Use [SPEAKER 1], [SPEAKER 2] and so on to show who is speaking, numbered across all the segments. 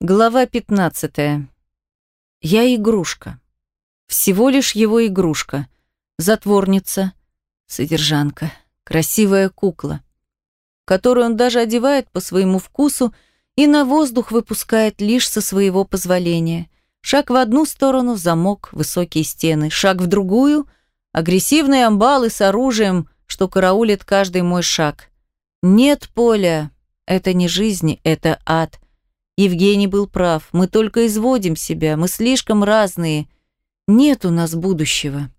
[SPEAKER 1] Глава 15. Я игрушка. Всего лишь его игрушка. Затворница, содержанка, красивая кукла, которую он даже одевает по своему вкусу и на воздух выпускает лишь со своего позволения. Шаг в одну сторону – замок, высокие стены. Шаг в другую – агрессивные амбалы с оружием, что караулит каждый мой шаг. Нет поля. Это не жизнь, это ад – Евгений был прав. Мы только изводим себя, мы слишком разные. Нет у нас будущего.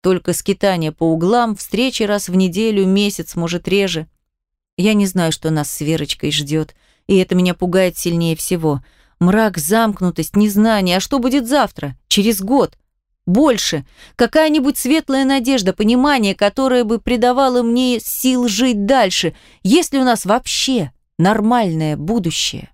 [SPEAKER 1] Только скитания по углам, встречи раз в неделю, месяц, может, реже. Я не знаю, что нас с Верочкой ждет, и это меня пугает сильнее всего. Мрак, замкнутость, незнание. А что будет завтра? Через год? Больше? Какая-нибудь светлая надежда, понимание, которое бы придавало мне сил жить дальше, если у нас вообще нормальное будущее?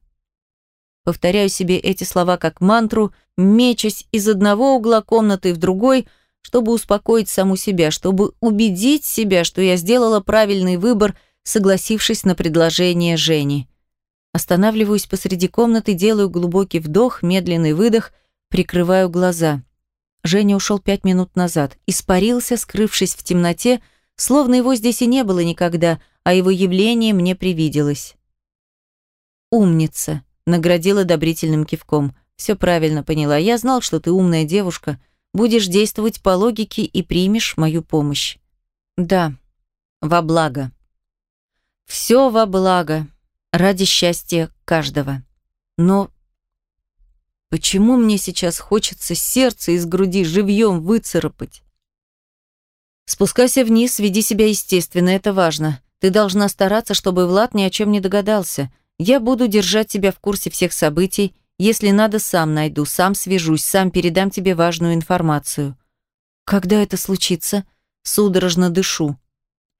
[SPEAKER 1] Повторяю себе эти слова как мантру, мечась из одного угла комнаты в другой, чтобы успокоить саму себя, чтобы убедить себя, что я сделала правильный выбор, согласившись на предложение Жени. Останавливаюсь посреди комнаты, делаю глубокий вдох, медленный выдох, прикрываю глаза. Женя ушел пять минут назад, испарился, скрывшись в темноте, словно его здесь и не было никогда, а его явление мне привиделось. Умница. Наградил одобрительным кивком. «Все правильно поняла. Я знал, что ты умная девушка. Будешь действовать по логике и примешь мою помощь». «Да, во благо». «Все во благо. Ради счастья каждого. Но почему мне сейчас хочется сердце из груди живьем выцарапать?» «Спускайся вниз, веди себя естественно, это важно. Ты должна стараться, чтобы Влад ни о чем не догадался». Я буду держать тебя в курсе всех событий. Если надо, сам найду, сам свяжусь, сам передам тебе важную информацию. Когда это случится? Судорожно дышу.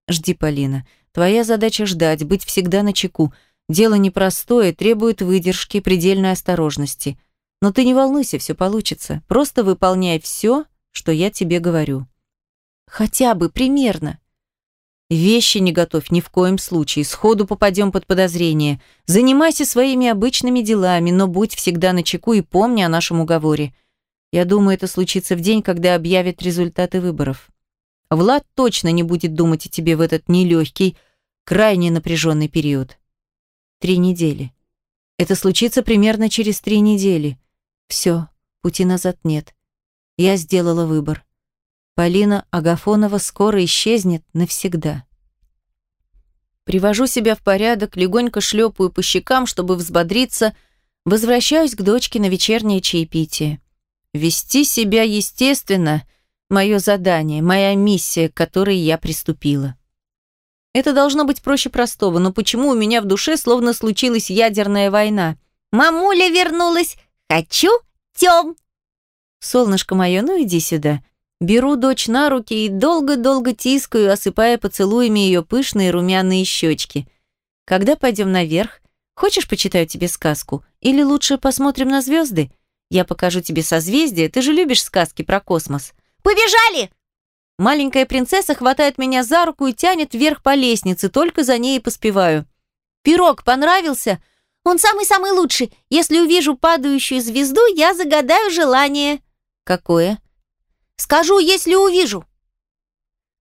[SPEAKER 1] Жди, Полина. Твоя задача ждать, быть всегда на чеку. Дело непростое, требует выдержки, предельной осторожности. Но ты не волнуйся, все получится. Просто выполняй все, что я тебе говорю. Хотя бы примерно. Вещи не готовь ни в коем случае, сходу попадем под подозрение. Занимайся своими обычными делами, но будь всегда начеку и помни о нашем уговоре. Я думаю, это случится в день, когда объявят результаты выборов. Влад точно не будет думать о тебе в этот нелегкий, крайне напряженный период. Три недели. Это случится примерно через три недели. Все, пути назад нет. Я сделала выбор. Полина Агафонова скоро исчезнет навсегда. Привожу себя в порядок, легонько шлепаю по щекам, чтобы взбодриться, возвращаюсь к дочке на вечернее чаепитие. Вести себя естественно – мое задание, моя миссия, к которой я приступила. Это должно быть проще простого, но почему у меня в душе словно случилась ядерная война? «Мамуля вернулась! Хочу тем!» «Солнышко мое, ну иди сюда!» Беру дочь на руки и долго-долго тискаю, осыпая поцелуями ее пышные румяные щечки. Когда пойдем наверх? Хочешь, почитаю тебе сказку? Или лучше посмотрим на звезды? Я покажу тебе созвездие, ты же любишь сказки про космос. Побежали! Маленькая принцесса хватает меня за руку и тянет вверх по лестнице, только за ней и поспеваю. Пирог понравился? Он самый-самый лучший. Если увижу падающую звезду, я загадаю желание. Какое? Скажу, если увижу.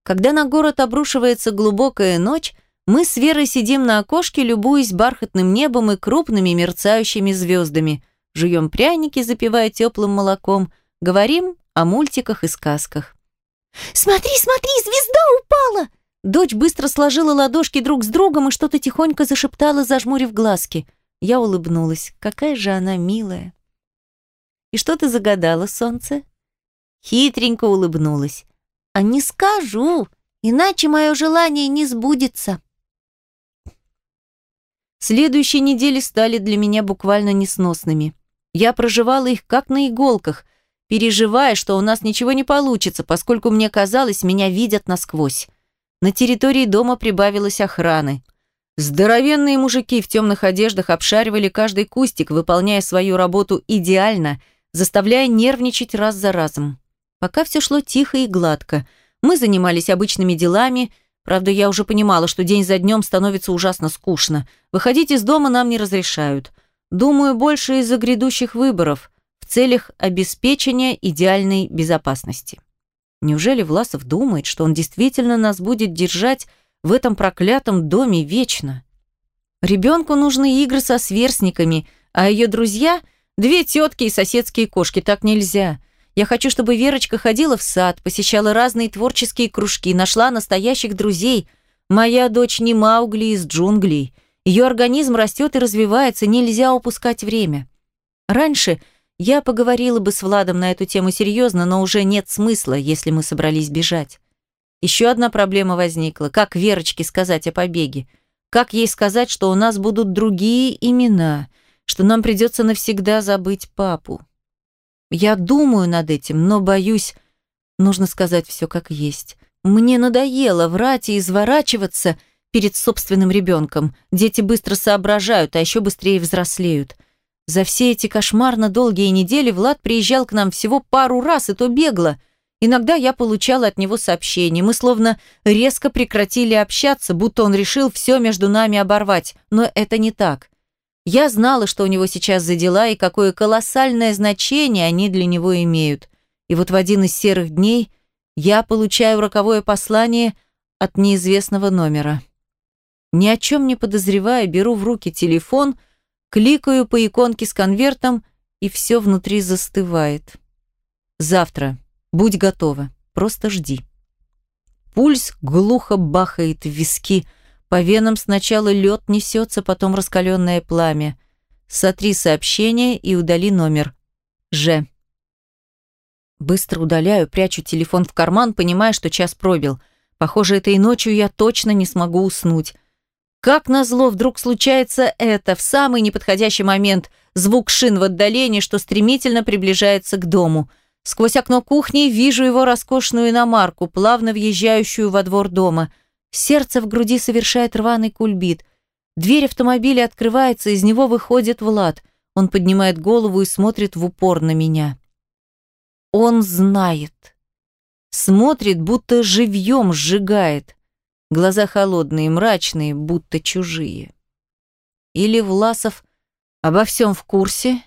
[SPEAKER 1] Когда на город обрушивается глубокая ночь, мы с Верой сидим на окошке, любуясь бархатным небом и крупными мерцающими звездами, жуем пряники, запивая теплым молоком, говорим о мультиках и сказках. «Смотри, смотри, звезда упала!» Дочь быстро сложила ладошки друг с другом и что-то тихонько зашептала, зажмурив глазки. Я улыбнулась. Какая же она милая. «И что ты загадала, солнце?» Хитренько улыбнулась. «А не скажу, иначе мое желание не сбудется». Следующие недели стали для меня буквально несносными. Я проживала их как на иголках, переживая, что у нас ничего не получится, поскольку мне казалось, меня видят насквозь. На территории дома прибавилось охраны. Здоровенные мужики в темных одеждах обшаривали каждый кустик, выполняя свою работу идеально, заставляя нервничать раз за разом. Пока все шло тихо и гладко. Мы занимались обычными делами. Правда, я уже понимала, что день за днем становится ужасно скучно. Выходить из дома нам не разрешают. Думаю, больше из-за грядущих выборов в целях обеспечения идеальной безопасности. Неужели Власов думает, что он действительно нас будет держать в этом проклятом доме вечно? Ребенку нужны игры со сверстниками, а ее друзья – две тетки и соседские кошки. Так нельзя. Я хочу, чтобы Верочка ходила в сад, посещала разные творческие кружки, нашла настоящих друзей. Моя дочь не Маугли из джунглей. Ее организм растет и развивается, нельзя упускать время. Раньше я поговорила бы с Владом на эту тему серьезно, но уже нет смысла, если мы собрались бежать. Еще одна проблема возникла. Как Верочке сказать о побеге? Как ей сказать, что у нас будут другие имена, что нам придется навсегда забыть папу? Я думаю над этим, но боюсь, нужно сказать все как есть. Мне надоело врать и изворачиваться перед собственным ребенком. Дети быстро соображают, а еще быстрее взрослеют. За все эти кошмарно долгие недели Влад приезжал к нам всего пару раз, и то бегло. Иногда я получала от него сообщения. Мы словно резко прекратили общаться, будто он решил все между нами оборвать. Но это не так. Я знала, что у него сейчас за дела и какое колоссальное значение они для него имеют. И вот в один из серых дней я получаю роковое послание от неизвестного номера. Ни о чем не подозревая, беру в руки телефон – Кликаю по иконке с конвертом, и все внутри застывает. Завтра. Будь готова. Просто жди. Пульс глухо бахает в виски. По венам сначала лед несется, потом раскаленное пламя. Сотри сообщение и удали номер. Ж. Быстро удаляю, прячу телефон в карман, понимая, что час пробил. Похоже, этой ночью я точно не смогу уснуть. Как назло, вдруг случается это в самый неподходящий момент. Звук шин в отдалении, что стремительно приближается к дому. Сквозь окно кухни вижу его роскошную иномарку, плавно въезжающую во двор дома. Сердце в груди совершает рваный кульбит. Дверь автомобиля открывается, из него выходит Влад. Он поднимает голову и смотрит в упор на меня. Он знает. Смотрит, будто живьем сжигает. Глаза холодные, мрачные, будто чужие. Или Власов обо всем в курсе,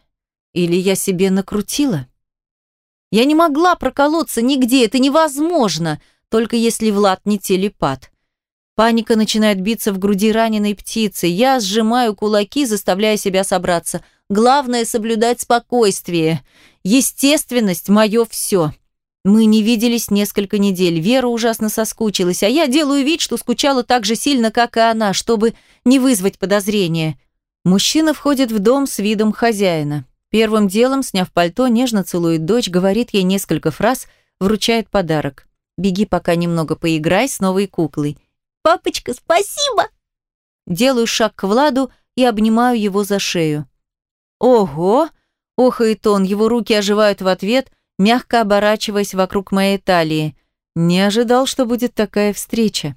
[SPEAKER 1] или я себе накрутила. Я не могла проколоться нигде, это невозможно, только если Влад не телепат. Паника начинает биться в груди раненой птицы. Я сжимаю кулаки, заставляя себя собраться. Главное — соблюдать спокойствие. Естественность — мое все. Мы не виделись несколько недель. Вера ужасно соскучилась, а я делаю вид, что скучала так же сильно, как и она, чтобы не вызвать подозрения. Мужчина входит в дом с видом хозяина. Первым делом, сняв пальто, нежно целует дочь, говорит ей несколько фраз, вручает подарок. «Беги пока немного поиграй с новой куклой». «Папочка, спасибо!» Делаю шаг к Владу и обнимаю его за шею. «Ого!» – охает он, его руки оживают в ответ, мягко оборачиваясь вокруг моей талии. Не ожидал, что будет такая встреча.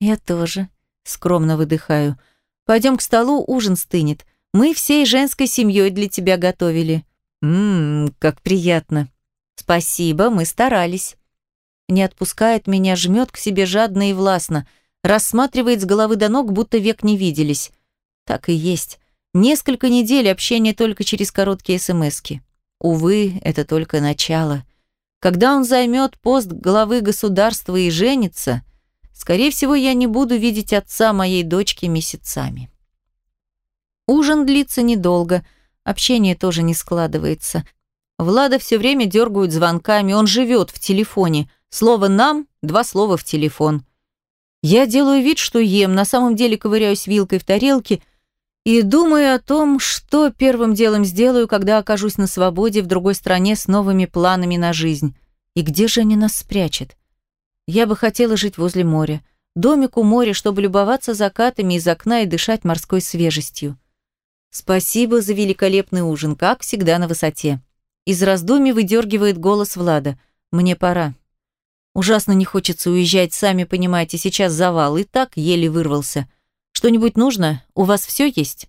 [SPEAKER 1] Я тоже, скромно выдыхаю. Пойдем к столу, ужин стынет. Мы всей женской семьей для тебя готовили. Ммм, как приятно. Спасибо, мы старались. Не отпускает меня, жмет к себе жадно и властно, рассматривает с головы до ног, будто век не виделись. Так и есть. Несколько недель общения только через короткие смски. Увы, это только начало. Когда он займет пост главы государства и женится, скорее всего, я не буду видеть отца моей дочки месяцами. Ужин длится недолго, общение тоже не складывается. Влада все время дергают звонками, он живет в телефоне. Слово «нам» – два слова в телефон. Я делаю вид, что ем, на самом деле ковыряюсь вилкой в тарелке – и думаю о том, что первым делом сделаю, когда окажусь на свободе в другой стране с новыми планами на жизнь. И где же они нас спрячет? Я бы хотела жить возле моря. Домик у моря, чтобы любоваться закатами из окна и дышать морской свежестью. Спасибо за великолепный ужин, как всегда на высоте. Из раздумий выдергивает голос Влада. Мне пора. Ужасно не хочется уезжать, сами понимаете, сейчас завал, и так еле вырвался. Что-нибудь нужно? У вас все есть?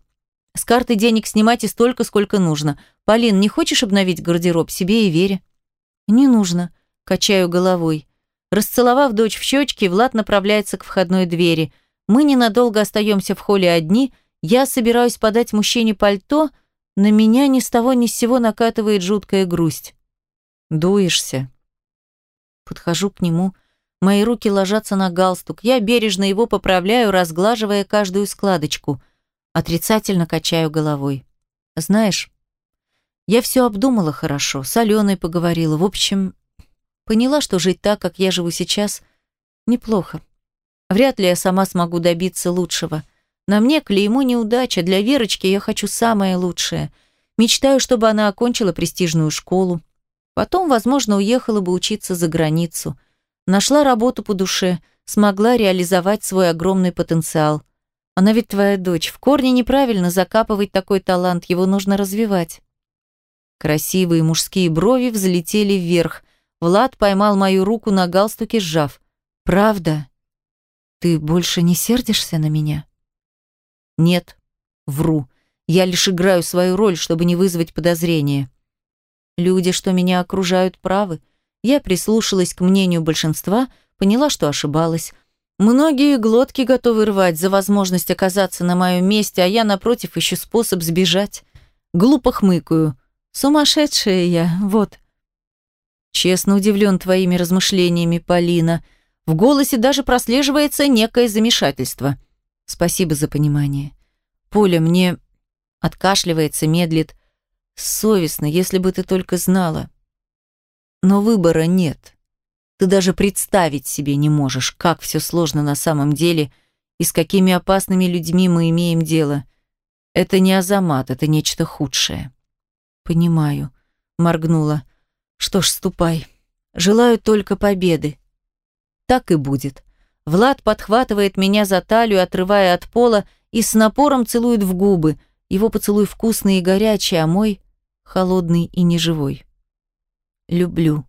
[SPEAKER 1] С карты денег снимайте столько, сколько нужно. Полин, не хочешь обновить гардероб себе и Вере? Не нужно, качаю головой. Расцеловав дочь в щечки, Влад направляется к входной двери. Мы ненадолго остаемся в холле одни, Я собираюсь подать мужчине пальто, на меня ни с того ни с сего накатывает жуткая грусть. Дуешься. Подхожу к нему, мои руки ложатся на галстук, я бережно его поправляю, разглаживая каждую складочку. Отрицательно качаю головой. Знаешь, я все обдумала хорошо, с Аленой поговорила. В общем, поняла, что жить так, как я живу сейчас, неплохо. Вряд ли я сама смогу добиться лучшего. На мне клеймо неудача, для Верочки я хочу самое лучшее. Мечтаю, чтобы она окончила престижную школу. Потом, возможно, уехала бы учиться за границу. Нашла работу по душе, смогла реализовать свой огромный потенциал. Она ведь твоя дочь. В корне неправильно закапывать такой талант, его нужно развивать. Красивые мужские брови взлетели вверх. Влад поймал мою руку на галстуке, сжав. «Правда? Ты больше не сердишься на меня?» «Нет, вру. Я лишь играю свою роль, чтобы не вызвать подозрения. Люди, что меня окружают, правы. Я прислушалась к мнению большинства, поняла, что ошибалась. Многие глотки готовы рвать за возможность оказаться на моем месте, а я, напротив, ищу способ сбежать. Глупо хмыкаю. Сумасшедшая я, вот. Честно удивлен твоими размышлениями, Полина. В голосе даже прослеживается некое замешательство. Спасибо за понимание. Поля мне откашливается, медлит. Совестно, если бы ты только знала. Но выбора нет. Ты даже представить себе не можешь, как все сложно на самом деле и с какими опасными людьми мы имеем дело. Это не Азамат, это нечто худшее. «Понимаю», — моргнула. «Что ж, ступай. Желаю только победы». Так и будет. Влад подхватывает меня за талию, отрывая от пола, и с напором целует в губы. Его поцелуй вкусный и горячий, а мой — холодный и неживой. «Люблю».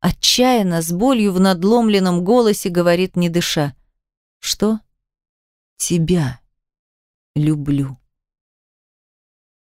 [SPEAKER 1] Отчаянно, с болью в надломленном голосе говорит, не дыша. «Что?» «Тебя люблю».